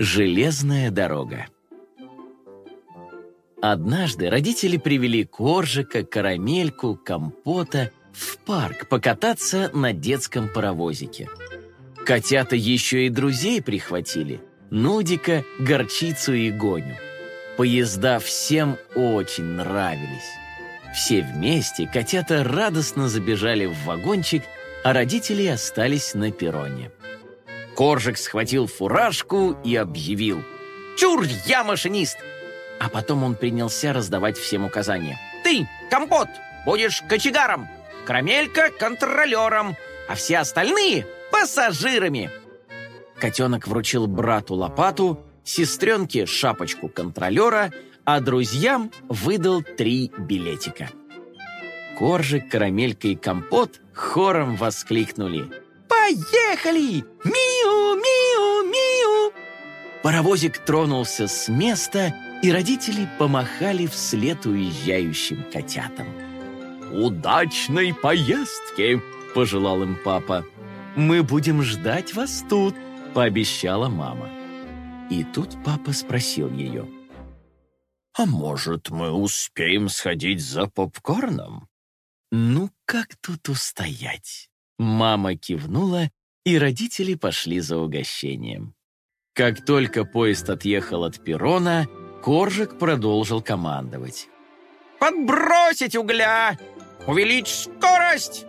Железная дорога. Однажды родители привели коржика, карамельку, компота в парк покататься на детском паровозике. Котята еще и друзей прихватили – Нудика, Горчицу и Гоню. Поезда всем очень нравились. Все вместе котята радостно забежали в вагончик, а родители остались на перроне. Коржик схватил фуражку и объявил «Чур, я машинист!» А потом он принялся раздавать всем указания. «Ты, компот, будешь кочегаром, карамелька — контролером, а все остальные — пассажирами!» Котенок вручил брату лопату, сестренке шапочку контролера, а друзьям выдал три билетика. Коржик, карамелька и компот хором воскликнули — Поехали! Миу, миу, миу!» Паровозик тронулся с места, и родители помахали вслед уезжающим котятам. «Удачной поездки!» – пожелал им папа. «Мы будем ждать вас тут», – пообещала мама. И тут папа спросил ее. «А может, мы успеем сходить за попкорном?» «Ну, как тут устоять?» Мама кивнула, и родители пошли за угощением. Как только поезд отъехал от перрона, Коржик продолжил командовать. «Подбросить угля! Увеличь скорость!»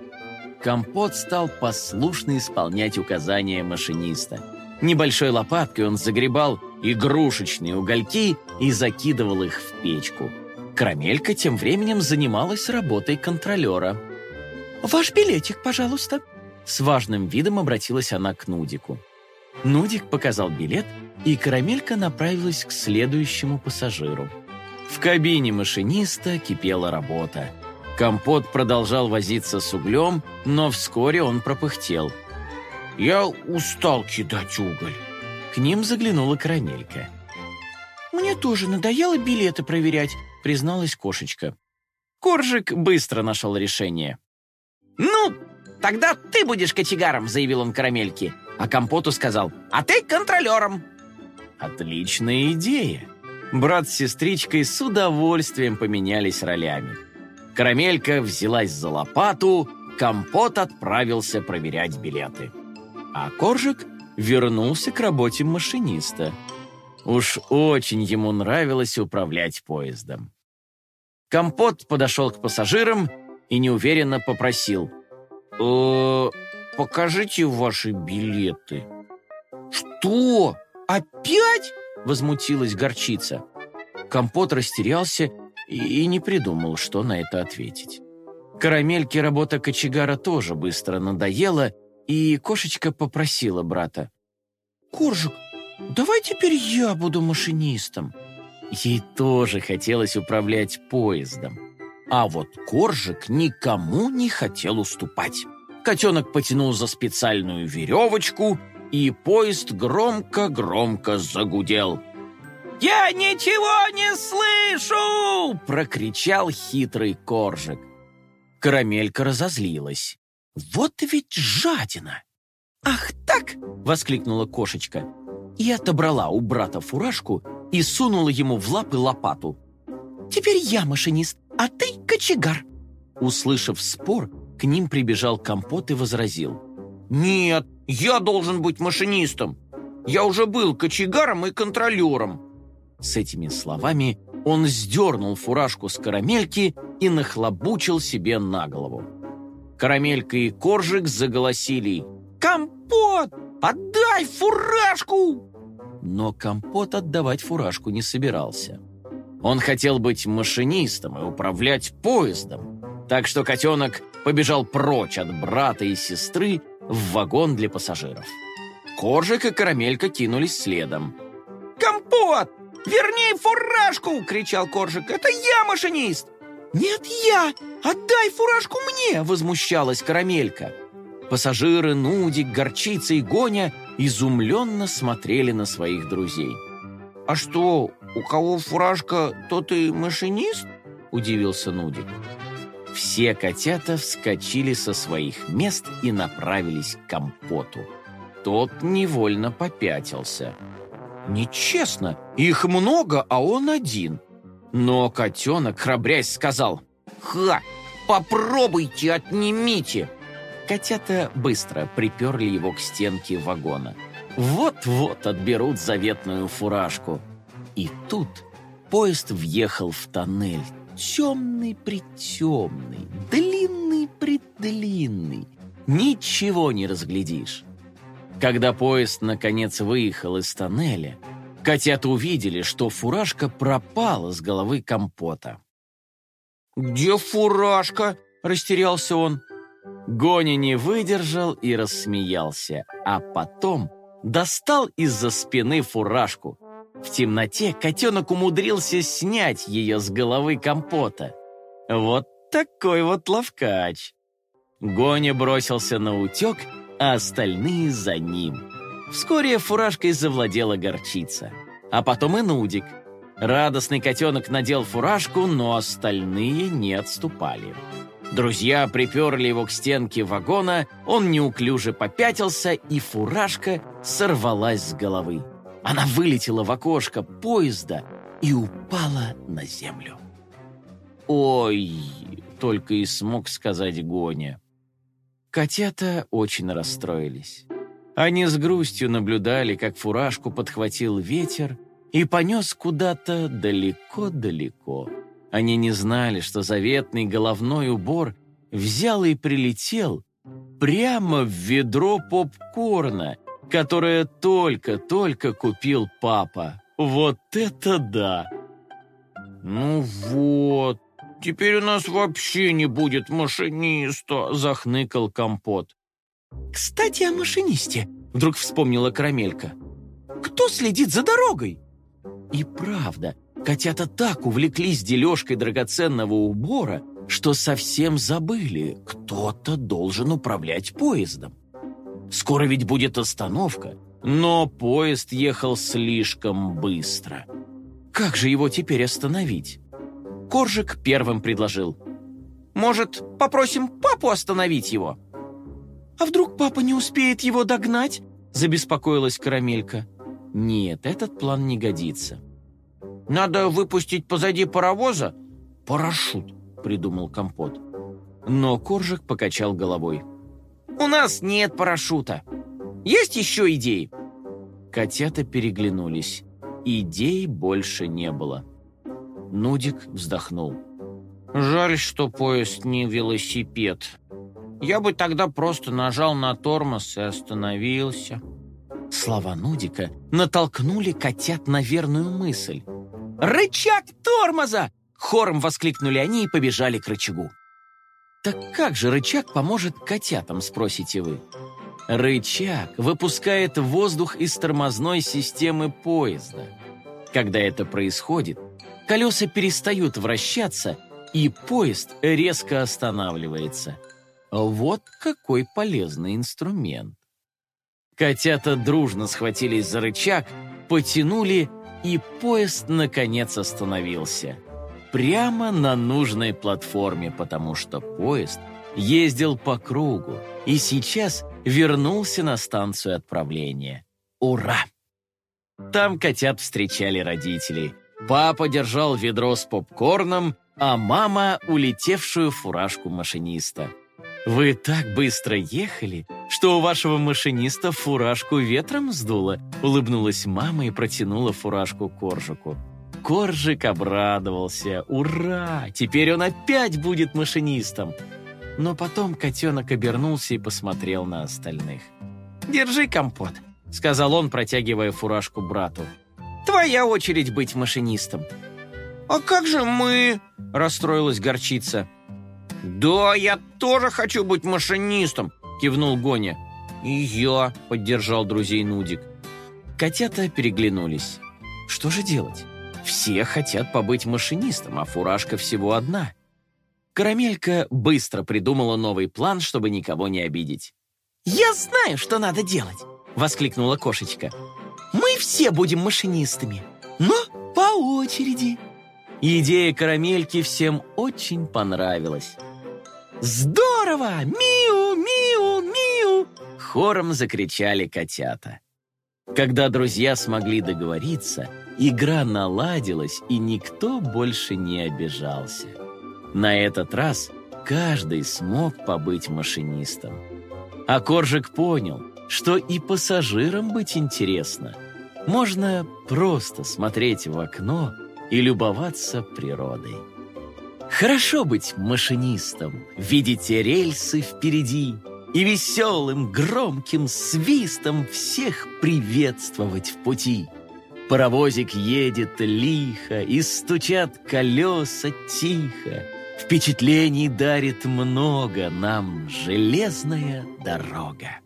Компот стал послушно исполнять указания машиниста. Небольшой лопаткой он загребал игрушечные угольки и закидывал их в печку. Карамелька тем временем занималась работой контролера – «Ваш билетик, пожалуйста!» С важным видом обратилась она к Нудику. Нудик показал билет, и карамелька направилась к следующему пассажиру. В кабине машиниста кипела работа. Компот продолжал возиться с углем, но вскоре он пропыхтел. «Я устал кидать уголь». К ним заглянула карамелька. «Мне тоже надоело билеты проверять», — призналась кошечка. Коржик быстро нашел решение. «Ну, тогда ты будешь кочегаром», — заявил он карамельке. А компоту сказал, «А ты контролером». Отличная идея. Брат с сестричкой с удовольствием поменялись ролями. Карамелька взялась за лопату, компот отправился проверять билеты. А Коржик вернулся к работе машиниста. Уж очень ему нравилось управлять поездом. Компот подошел к пассажирам и неуверенно попросил. «Э, «Покажите ваши билеты». «Что? Опять?» — возмутилась горчица. Компот растерялся и не придумал, что на это ответить. Карамельке работа кочегара тоже быстро надоела, и кошечка попросила брата. «Коржик, давай теперь я буду машинистом». Ей тоже хотелось управлять поездом. А вот Коржик никому не хотел уступать. Котенок потянул за специальную веревочку, и поезд громко-громко загудел. «Я ничего не слышу!» — прокричал хитрый Коржик. Карамелька разозлилась. «Вот ведь жадина!» «Ах так!» — воскликнула кошечка. И отобрала у брата фуражку и сунула ему в лапы лопату. «Теперь я машинист, а ты кочегар!» Услышав спор, к ним прибежал компот и возразил. «Нет, я должен быть машинистом! Я уже был кочегаром и контролером!» С этими словами он сдернул фуражку с карамельки и нахлобучил себе на голову. Карамелька и Коржик заголосили «Компот, отдай фуражку!» Но Компот отдавать фуражку не собирался. Он хотел быть машинистом и управлять поездом. Так что котенок побежал прочь от брата и сестры в вагон для пассажиров. Коржик и Карамелька кинулись следом. «Компот! Верни фуражку!» — кричал Коржик. «Это я машинист!» «Нет, я! Отдай фуражку мне!» — возмущалась Карамелька. Пассажиры Нудик, Горчица и Гоня изумленно смотрели на своих друзей. «А что, у кого фуражка, тот и машинист?» – удивился Нудик. Все котята вскочили со своих мест и направились к компоту. Тот невольно попятился. Нечестно, их много, а он один. Но котенок, храбрясь, сказал, «Ха, попробуйте, отнимите!» Котята быстро приперли его к стенке вагона. Вот-вот отберут заветную фуражку. И тут поезд въехал в тоннель, темный-притемный, длинный-предлинный. Ничего не разглядишь. Когда поезд, наконец, выехал из тоннеля, котята увидели, что фуражка пропала с головы компота. «Где фуражка?» – растерялся он. Гоня не выдержал и рассмеялся, а потом достал из-за спины фуражку. В темноте котенок умудрился снять ее с головы компота. Вот такой вот ловкач. Гоня бросился на утек а остальные за ним. Вскоре фуражкой завладела горчица. А потом и Нудик. Радостный котенок надел фуражку, но остальные не отступали. Друзья приперли его к стенке вагона, он неуклюже попятился, и фуражка сорвалась с головы. Она вылетела в окошко поезда и упала на землю. «Ой!» — только и смог сказать Гоня. Котята очень расстроились. Они с грустью наблюдали, как фуражку подхватил ветер и понес куда-то далеко-далеко. Они не знали, что заветный головной убор взял и прилетел прямо в ведро попкорна, которое только-только купил папа. Вот это да! «Ну вот», Теперь у нас вообще не будет машиниста», — захныкал компот. «Кстати, о машинисте», — вдруг вспомнила Карамелька. «Кто следит за дорогой?» И правда, котята так увлеклись дележкой драгоценного убора, что совсем забыли, кто-то должен управлять поездом. Скоро ведь будет остановка, но поезд ехал слишком быстро. Как же его теперь остановить? Коржик первым предложил. «Может, попросим папу остановить его?» «А вдруг папа не успеет его догнать?» забеспокоилась Карамелька. «Нет, этот план не годится». «Надо выпустить позади паровоза парашют», придумал Компот. Но Коржик покачал головой. «У нас нет парашюта. Есть еще идеи?» Котята переглянулись. Идей больше не было. Нудик вздохнул. «Жаль, что поезд не велосипед. Я бы тогда просто нажал на тормоз и остановился». Слова Нудика натолкнули котят на верную мысль. «Рычаг тормоза!» Хором воскликнули они и побежали к рычагу. «Так как же рычаг поможет котятам?» – спросите вы. Рычаг выпускает воздух из тормозной системы поезда. Когда это происходит, Колеса перестают вращаться, и поезд резко останавливается. Вот какой полезный инструмент. Котята дружно схватились за рычаг, потянули, и поезд наконец остановился. Прямо на нужной платформе, потому что поезд ездил по кругу и сейчас вернулся на станцию отправления. Ура! Там котят встречали родителей – Папа держал ведро с попкорном, а мама — улетевшую фуражку машиниста. «Вы так быстро ехали, что у вашего машиниста фуражку ветром сдуло», улыбнулась мама и протянула фуражку Коржику. Коржик обрадовался. «Ура! Теперь он опять будет машинистом!» Но потом котенок обернулся и посмотрел на остальных. «Держи компот», — сказал он, протягивая фуражку брату. Твоя очередь быть машинистом». «А как же мы?» – расстроилась горчица. «Да, я тоже хочу быть машинистом», – кивнул Гоня. «И я», – поддержал друзей Нудик. Котята переглянулись. Что же делать? Все хотят побыть машинистом, а фуражка всего одна. Карамелька быстро придумала новый план, чтобы никого не обидеть. «Я знаю, что надо делать!» — воскликнула кошечка. Мы все будем машинистами, но по очереди. Идея карамельки всем очень понравилась. «Здорово! Миу, миу, миу!» Хором закричали котята. Когда друзья смогли договориться, игра наладилась, и никто больше не обижался. На этот раз каждый смог побыть машинистом. А Коржик понял, что и пассажирам быть интересно. Можно просто смотреть в окно и любоваться природой. Хорошо быть машинистом, видеть рельсы впереди и веселым громким свистом всех приветствовать в пути. Паровозик едет лихо, и стучат колеса тихо. Впечатлений дарит много нам железная дорога.